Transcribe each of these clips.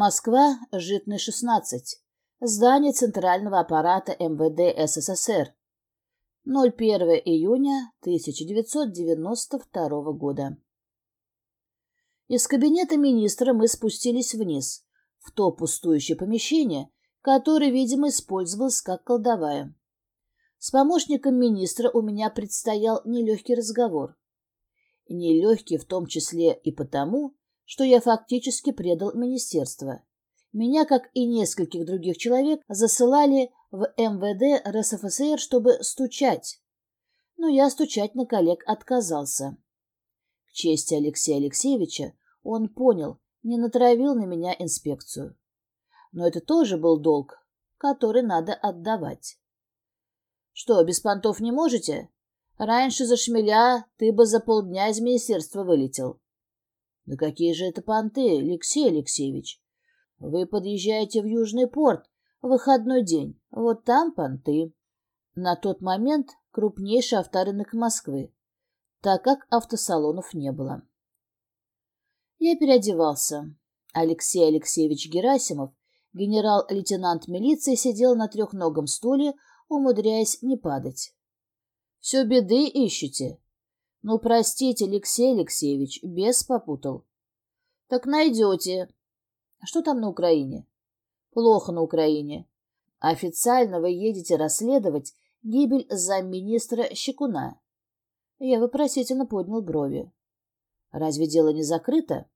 Москва, Житный, 16. Здание Центрального аппарата МВД СССР. 01 июня 1992 года. Из кабинета министра мы спустились вниз, в то пустующее помещение, которое, видимо, использовалось как кладовая. С помощником министра у меня предстоял нелегкий разговор. Нелегкий в том числе и потому, что я фактически предал министерство. Меня, как и нескольких других человек, засылали в МВД РСФСР, чтобы стучать. Но я стучать на коллег отказался. К чести Алексея Алексеевича он понял, не натравил на меня инспекцию. Но это тоже был долг, который надо отдавать. Что, без понтов не можете? Раньше за шмеля ты бы за полдня из министерства вылетел. Да какие же это понты, Алексей Алексеевич? Вы подъезжаете в Южный порт в выходной день. Вот там понты. На тот момент крупнейший авторынок Москвы, так как автосалонов не было. Я переодевался. Алексей Алексеевич Герасимов, генерал-лейтенант милиции, сидел на трехногом стуле, умудряясь не падать. «Все беды ищете?» Ну, простите, Алексей Алексеевич, бес попутал. Так найдете. Что там на Украине? Плохо на Украине. Официально вы едете расследовать гибель замминистра Щекуна. Я вопросительно поднял брови. Разве дело не закрыто?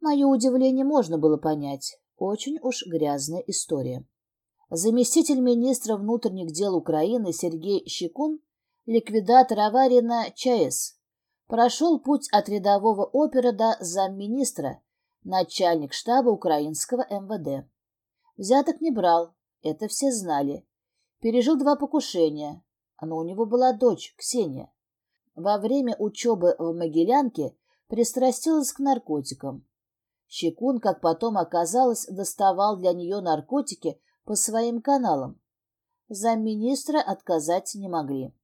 Мое удивление можно было понять. Очень уж грязная история. Заместитель министра внутренних дел Украины Сергей Щекун ликвидатор аварии на ЧАЭС. Прошел путь от рядового опера до замминистра, начальник штаба украинского МВД. Взяток не брал, это все знали. Пережил два покушения, но у него была дочь, Ксения. Во время учебы в Могилянке пристрастилась к наркотикам. Щекун, как потом оказалось, доставал для нее наркотики по своим каналам. Замминистра отказать не могли.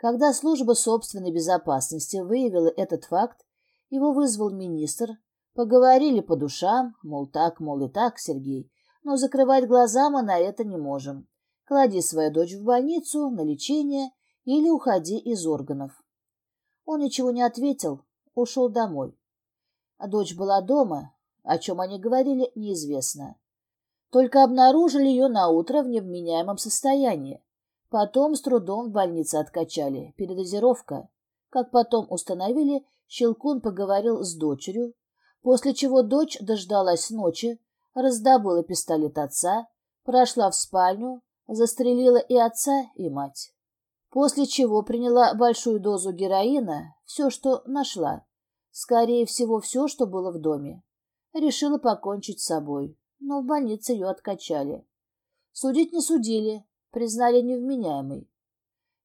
Когда служба собственной безопасности выявила этот факт, его вызвал министр, поговорили по душам, мол, так, мол, и так, Сергей, но закрывать глаза мы на это не можем. Клади свою дочь в больницу, на лечение или уходи из органов. Он ничего не ответил, ушел домой. А дочь была дома, о чем они говорили, неизвестно. Только обнаружили ее на утро в невменяемом состоянии. Потом с трудом в больнице откачали. Передозировка. Как потом установили, Щелкун поговорил с дочерью, после чего дочь дождалась ночи, раздобыла пистолет отца, прошла в спальню, застрелила и отца, и мать. После чего приняла большую дозу героина, все, что нашла. Скорее всего, все, что было в доме. Решила покончить с собой, но в больнице ее откачали. Судить не судили, признали невменяемой.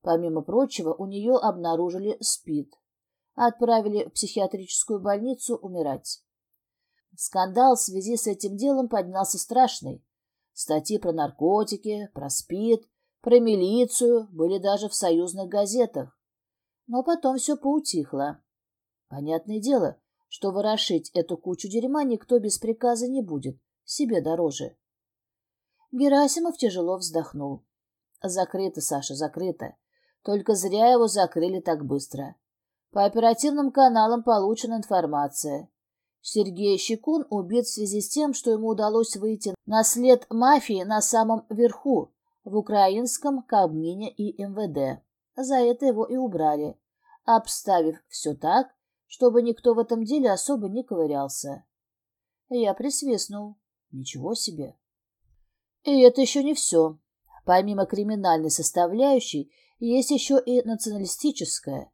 Помимо прочего, у нее обнаружили СПИД. Отправили в психиатрическую больницу умирать. Скандал в связи с этим делом поднялся страшный. Статьи про наркотики, про СПИД, про милицию были даже в союзных газетах. Но потом все поутихло. Понятное дело, что ворошить эту кучу дерьма никто без приказа не будет, себе дороже. Герасимов тяжело вздохнул. Закрыто, Саша, закрыто. Только зря его закрыли так быстро. По оперативным каналам получена информация. Сергей Щекун убит в связи с тем, что ему удалось выйти на след мафии на самом верху, в украинском Кабмине и МВД. За это его и убрали, обставив все так, чтобы никто в этом деле особо не ковырялся. Я присвистнул. Ничего себе. И это еще не все. Помимо криминальной составляющей, есть еще и националистическая.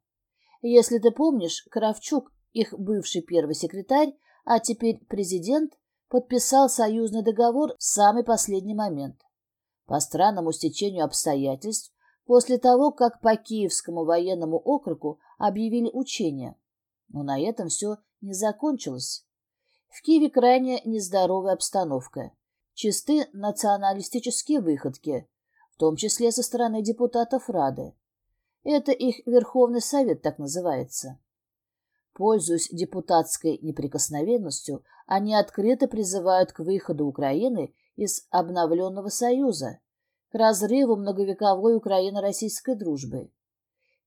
Если ты помнишь, Кравчук, их бывший первый секретарь, а теперь президент, подписал союзный договор в самый последний момент. По странному стечению обстоятельств, после того, как по Киевскому военному округу объявили учения. Но на этом все не закончилось. В Киеве крайне нездоровая обстановка. Чисты националистические выходки, том числе со стороны депутатов Рады. Это их Верховный Совет так называется. Пользуясь депутатской неприкосновенностью, Они открыто призывают к выходу Украины из обновленного союза, к разрыву многовековой Украино-российской дружбы.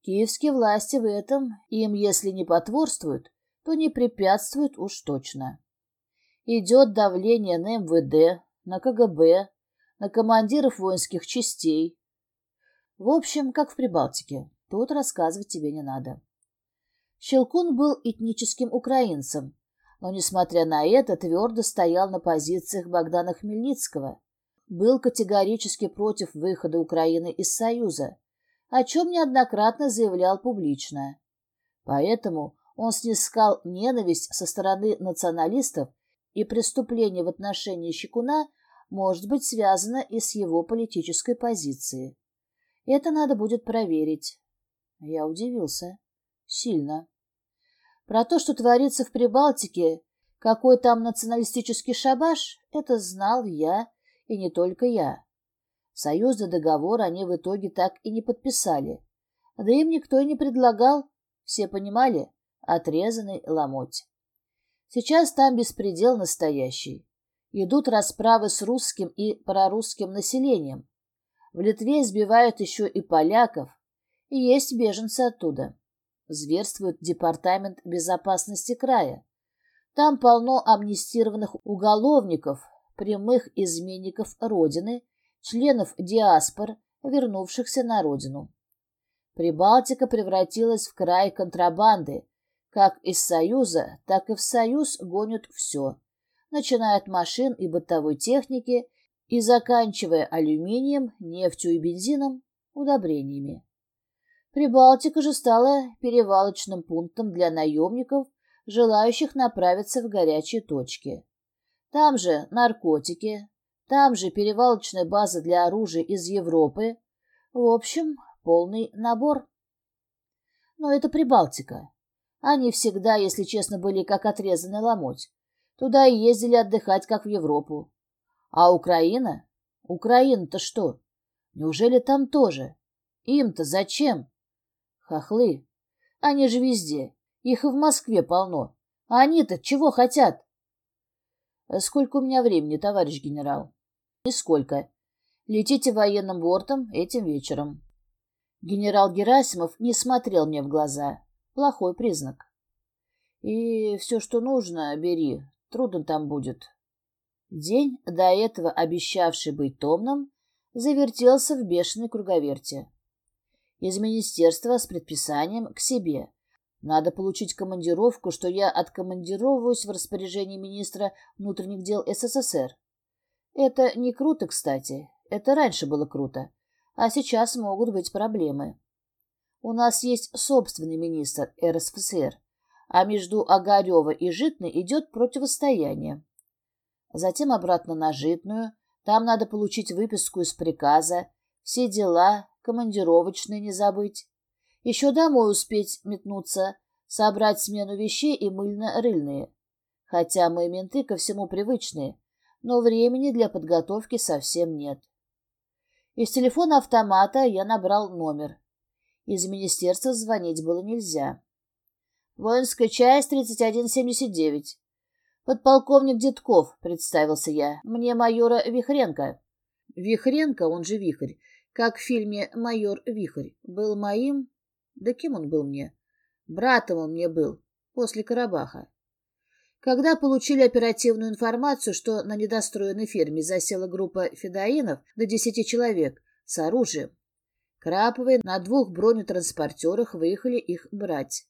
Киевские власти в этом им, если не потворствуют, то не препятствуют уж точно. Идет давление на МВД, на КГБ, на командиров воинских частей. В общем, как в Прибалтике, тут рассказывать тебе не надо. Щелкун был этническим украинцем, но, несмотря на это, твердо стоял на позициях Богдана Хмельницкого, был категорически против выхода Украины из Союза, о чем неоднократно заявлял публично. Поэтому он снискал ненависть со стороны националистов, и преступление в отношении Щекуна может быть связано и с его политической позицией. Это надо будет проверить. Я удивился. Сильно. Про то, что творится в Прибалтике, какой там националистический шабаш, это знал я, и не только я. Союзный договор они в итоге так и не подписали. Да им никто и не предлагал. Все понимали? Отрезанный ломоть. Сейчас там беспредел настоящий. Идут расправы с русским и прорусским населением. В Литве избивают еще и поляков, и есть беженцы оттуда зверствует Департамент безопасности края. Там полно амнистированных уголовников, прямых изменников Родины, членов диаспор, вернувшихся на родину. Прибалтика превратилась в край контрабанды. Как из Союза, так и в Союз гонят все, начиная от машин и бытовой техники и заканчивая алюминием, нефтью и бензином, удобрениями. Прибалтика же стала перевалочным пунктом для наемников, желающих направиться в горячие точки. Там же наркотики, там же перевалочная база для оружия из Европы. В общем, полный набор. Но это Прибалтика. Они всегда, если честно, были как отрезанный ломоть. Туда и ездили отдыхать, как в Европу. А Украина? Украина-то что? Неужели там тоже? Им-то зачем? Хохлы. Они же везде. Их и в Москве полно. А они-то чего хотят? Сколько у меня времени, товарищ генерал? Нисколько. Летите военным бортом этим вечером. Генерал Герасимов не смотрел мне в глаза. Плохой признак. И все, что нужно, бери. Трудно там будет. День, до этого обещавший быть томным, завертелся в бешеной круговерте из министерства с предписанием к себе. Надо получить командировку, что я откомандировываюсь в распоряжении министра внутренних дел СССР. Это не круто, кстати. Это раньше было круто. А сейчас могут быть проблемы. У нас есть собственный министр РСФСР, а между Огарева и Житной идет противостояние. Затем обратно на Житную. Там надо получить выписку из приказа, все дела, командировочные не забыть. Еще домой успеть метнуться, собрать смену вещей и мыльно-рыльные. Хотя мы, менты, ко всему привычные, но времени для подготовки совсем нет. Из телефона автомата я набрал номер. Из министерства звонить было нельзя. Воинская часть 3179. Подполковник Детков, представился я. Мне майора Вихренко. Вихренко, он же Вихрь, как в фильме «Майор Вихрь», был моим... Да кем он был мне? Братом он мне был, после Карабаха. Когда получили оперативную информацию, что на недостроенной ферме засела группа федоинов до десяти человек с оружием, Краповые на двух бронетранспортерах выехали их брать.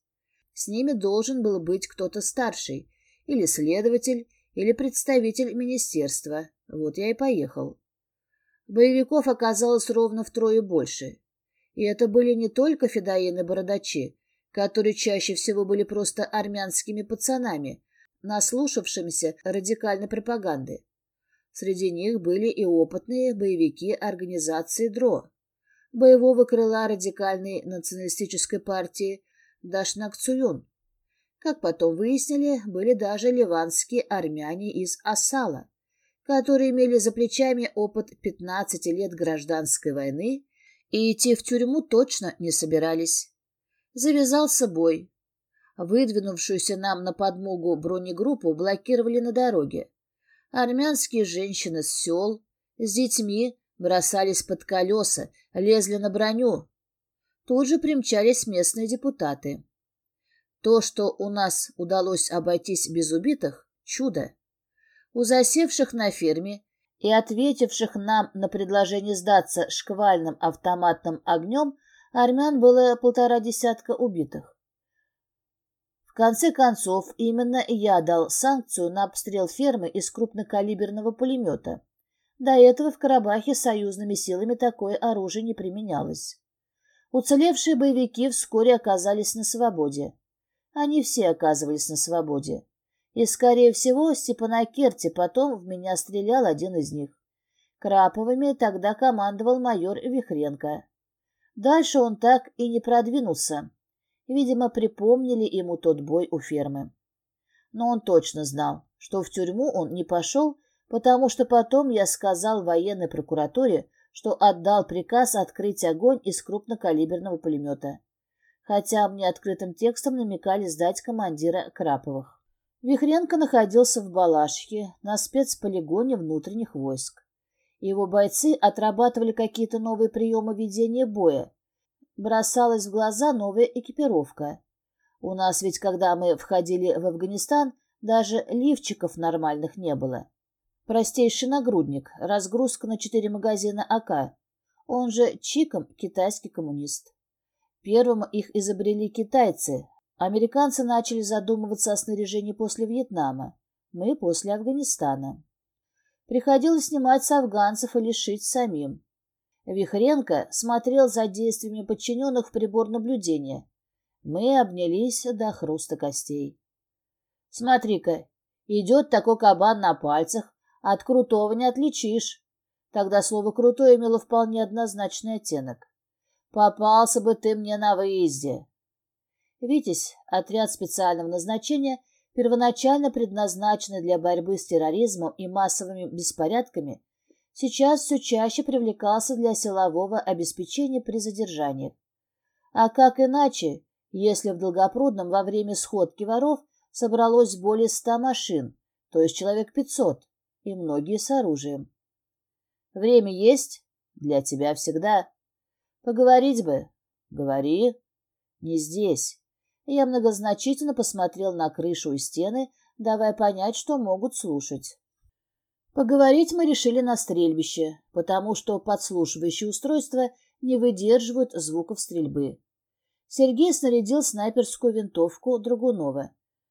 С ними должен был быть кто-то старший, или следователь, или представитель министерства. Вот я и поехал. Боевиков оказалось ровно втрое больше. И это были не только федоины-бородачи, которые чаще всего были просто армянскими пацанами, наслушавшимися радикальной пропаганды. Среди них были и опытные боевики организации ДРО, боевого крыла радикальной националистической партии Дашнакцуюн. Как потом выяснили, были даже ливанские армяне из Асала которые имели за плечами опыт 15 лет гражданской войны и идти в тюрьму точно не собирались. Завязался бой. Выдвинувшуюся нам на подмогу бронегруппу блокировали на дороге. Армянские женщины с сел с детьми бросались под колеса, лезли на броню. Тут же примчались местные депутаты. То, что у нас удалось обойтись без убитых — чудо. У засевших на ферме и ответивших нам на предложение сдаться шквальным автоматным огнем армян было полтора десятка убитых. В конце концов, именно я дал санкцию на обстрел фермы из крупнокалиберного пулемета. До этого в Карабахе союзными силами такое оружие не применялось. Уцелевшие боевики вскоре оказались на свободе. Они все оказывались на свободе. И, скорее всего, Степанакерти потом в меня стрелял один из них. Краповыми тогда командовал майор Вихренко. Дальше он так и не продвинулся. Видимо, припомнили ему тот бой у фермы. Но он точно знал, что в тюрьму он не пошел, потому что потом я сказал военной прокуратуре, что отдал приказ открыть огонь из крупнокалиберного пулемета. Хотя мне открытым текстом намекали сдать командира Краповых. Вихренко находился в Балашихе на спецполигоне внутренних войск. Его бойцы отрабатывали какие-то новые приемы ведения боя. Бросалась в глаза новая экипировка. У нас ведь, когда мы входили в Афганистан, даже лифчиков нормальных не было. Простейший нагрудник, разгрузка на четыре магазина АК. Он же Чиком китайский коммунист. Первым их изобрели китайцы, Американцы начали задумываться о снаряжении после Вьетнама, мы после Афганистана. Приходилось снимать с афганцев или шить самим. Вихренко смотрел за действиями подчиненных в прибор наблюдения. Мы обнялись до хруста костей. Смотри-ка, идет такой кабан на пальцах, от крутого не отличишь. Тогда слово «крутой» имело вполне однозначный оттенок. Попался бы ты мне на выезде. «Витязь» — отряд специального назначения, первоначально предназначенный для борьбы с терроризмом и массовыми беспорядками, сейчас все чаще привлекался для силового обеспечения при задержаниях. А как иначе, если в Долгопрудном во время сходки воров собралось более ста машин, то есть человек пятьсот, и многие с оружием? Время есть? Для тебя всегда. Поговорить бы. Говори. Не здесь. Я многозначительно посмотрел на крышу и стены, давая понять, что могут слушать. Поговорить мы решили на стрельбище, потому что подслушивающие устройства не выдерживают звуков стрельбы. Сергей снарядил снайперскую винтовку Драгунова.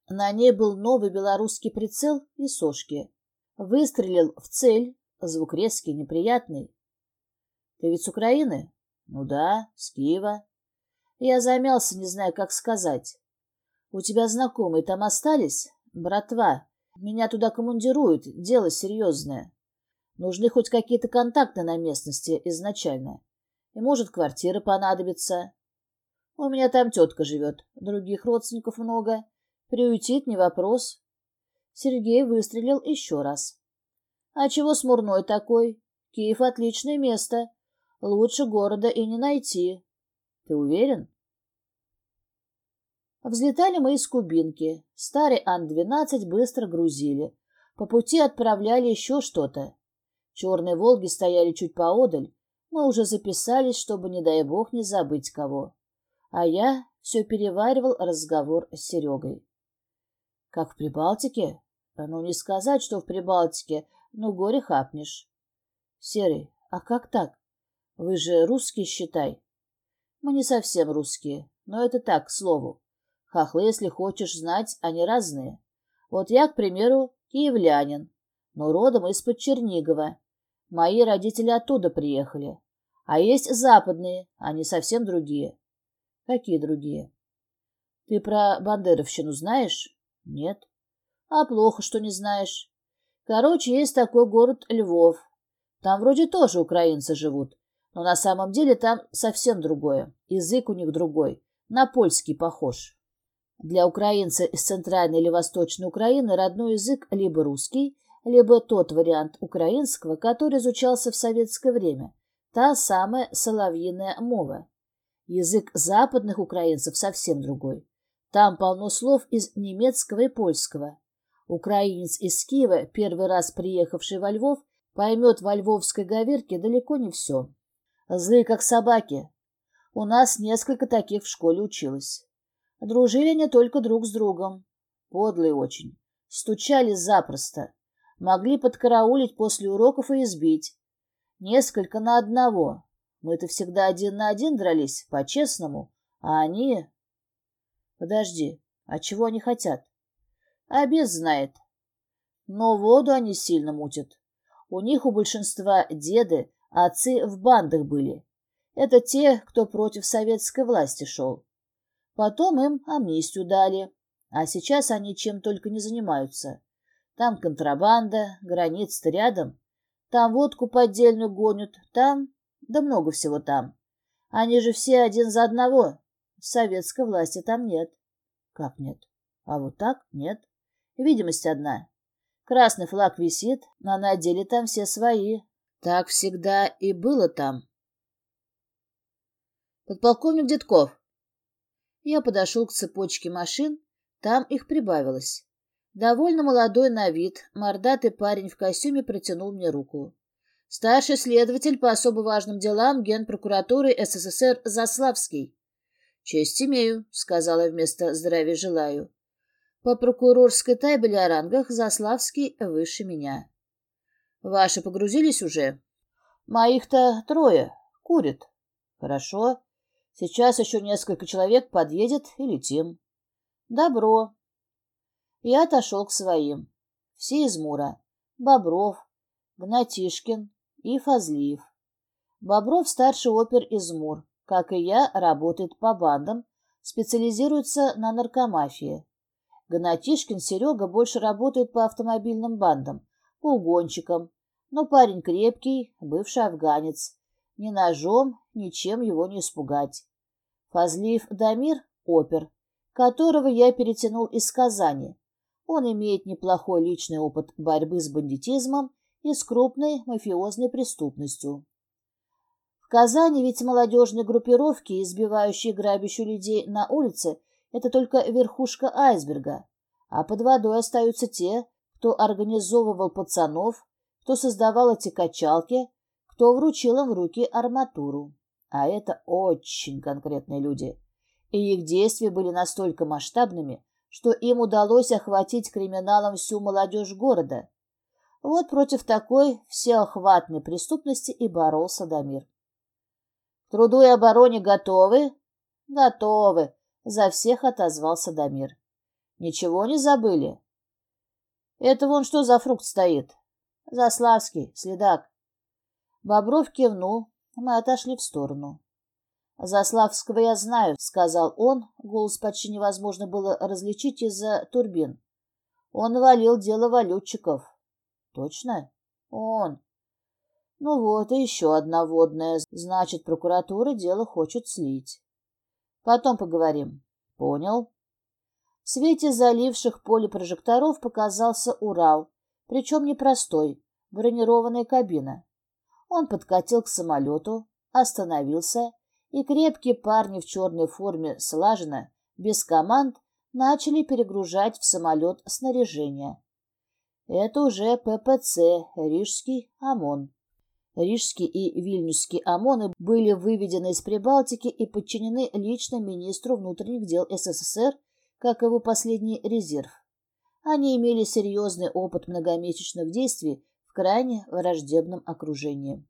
На ней был новый белорусский прицел и сошки. Выстрелил в цель, звук резкий, неприятный. — Ты ведь с Украины? — Ну да, с Киева. Я замялся, не знаю, как сказать. У тебя знакомые там остались? Братва. Меня туда командируют, дело серьезное. Нужны хоть какие-то контакты на местности изначально. И, может, квартира понадобится. У меня там тетка живет, других родственников много. Приютит, не вопрос. Сергей выстрелил еще раз. А чего смурной такой? Киев — отличное место. Лучше города и не найти. Ты уверен? Взлетали мы из Кубинки. Старый Ан-12 быстро грузили. По пути отправляли еще что-то. Черные «Волги» стояли чуть поодаль. Мы уже записались, чтобы, не дай бог, не забыть кого. А я все переваривал разговор с Серегой. Как в Прибалтике? Ну, не сказать, что в Прибалтике, но горе хапнешь. Серый, а как так? Вы же русские, считай. Мы не совсем русские, но это так, к слову. Хохлы, если хочешь знать, они разные. Вот я, к примеру, киевлянин, но родом из-под Чернигова. Мои родители оттуда приехали. А есть западные, они совсем другие. Какие другие? Ты про бандеровщину знаешь? Нет. А плохо, что не знаешь. Короче, есть такой город Львов. Там вроде тоже украинцы живут, но на самом деле там совсем другое. Язык у них другой, на польский похож. Для украинца из центральной или восточной Украины родной язык либо русский, либо тот вариант украинского, который изучался в советское время, та самая соловьиная мова. Язык западных украинцев совсем другой. Там полно слов из немецкого и польского. Украинец из Киева, первый раз приехавший во Львов, поймет во львовской говерке далеко не все. Злые, как собаки. У нас несколько таких в школе училось. Дружили они только друг с другом. Подлые очень. Стучали запросто. Могли подкараулить после уроков и избить. Несколько на одного. Мы-то всегда один на один дрались, по-честному. А они... Подожди, а чего они хотят? Обед знает. Но воду они сильно мутят. У них у большинства деды, отцы в бандах были. Это те, кто против советской власти шел. Потом им амнистию дали, а сейчас они чем только не занимаются. Там контрабанда, граница рядом. Там водку поддельную гонят, там, да много всего там. Они же все один за одного. Советской власти там нет. Как нет? А вот так нет. Видимость одна. Красный флаг висит, а на деле там все свои. Так всегда и было там. Подполковник Детков. Я подошел к цепочке машин, там их прибавилось. Довольно молодой на вид, мордатый парень в костюме протянул мне руку. Старший следователь по особо важным делам Генпрокуратуры СССР Заславский. «Честь имею», — сказала вместо «здравия желаю». По прокурорской табели о рангах Заславский выше меня. «Ваши погрузились уже?» «Моих-то трое. Курят». «Хорошо. Сейчас еще несколько человек подъедет и летим». «Добро». Я отошел к своим. Все из Мура. Бобров, Гнатишкин и Фазлиев. Бобров старший опер из Мур как и я, работает по бандам, специализируется на наркомафии. Гнатишкин Серега больше работает по автомобильным бандам, по угонщикам, но парень крепкий, бывший афганец. Ни ножом, ничем его не испугать. Фазлиев Дамир — опер, которого я перетянул из Казани. Он имеет неплохой личный опыт борьбы с бандитизмом и с крупной мафиозной преступностью. Казани ведь молодежные группировки, избивающие грабящих людей на улице, это только верхушка айсберга, а под водой остаются те, кто организовывал пацанов, кто создавал эти качалки, кто вручил им в руки арматуру. А это очень конкретные люди. И их действия были настолько масштабными, что им удалось охватить криминалом всю молодежь города. Вот против такой всеохватной преступности и боролся Дамир труду и обороне готовы? Готовы, за всех отозвался Дамир. Ничего не забыли? Это вон что за фрукт стоит? Заславский, следак. Бобров кивнул, мы отошли в сторону. «Заславского я знаю», — сказал он. Голос почти невозможно было различить из-за турбин. «Он валил дело валютчиков». «Точно?» «Он. Ну вот, и еще одна водная. Значит, прокуратура дело хочет слить. Потом поговорим. Понял. В свете заливших поле прожекторов показался Урал, причем непростой, бронированная кабина. Он подкатил к самолету, остановился, и крепкие парни в черной форме слаженно, без команд, начали перегружать в самолет снаряжение. Это уже ППЦ, Рижский ОМОН. Рижский и Вильнюсский ОМОНы были выведены из Прибалтики и подчинены лично министру внутренних дел СССР, как его последний резерв. Они имели серьезный опыт многомесячных действий в крайне враждебном окружении.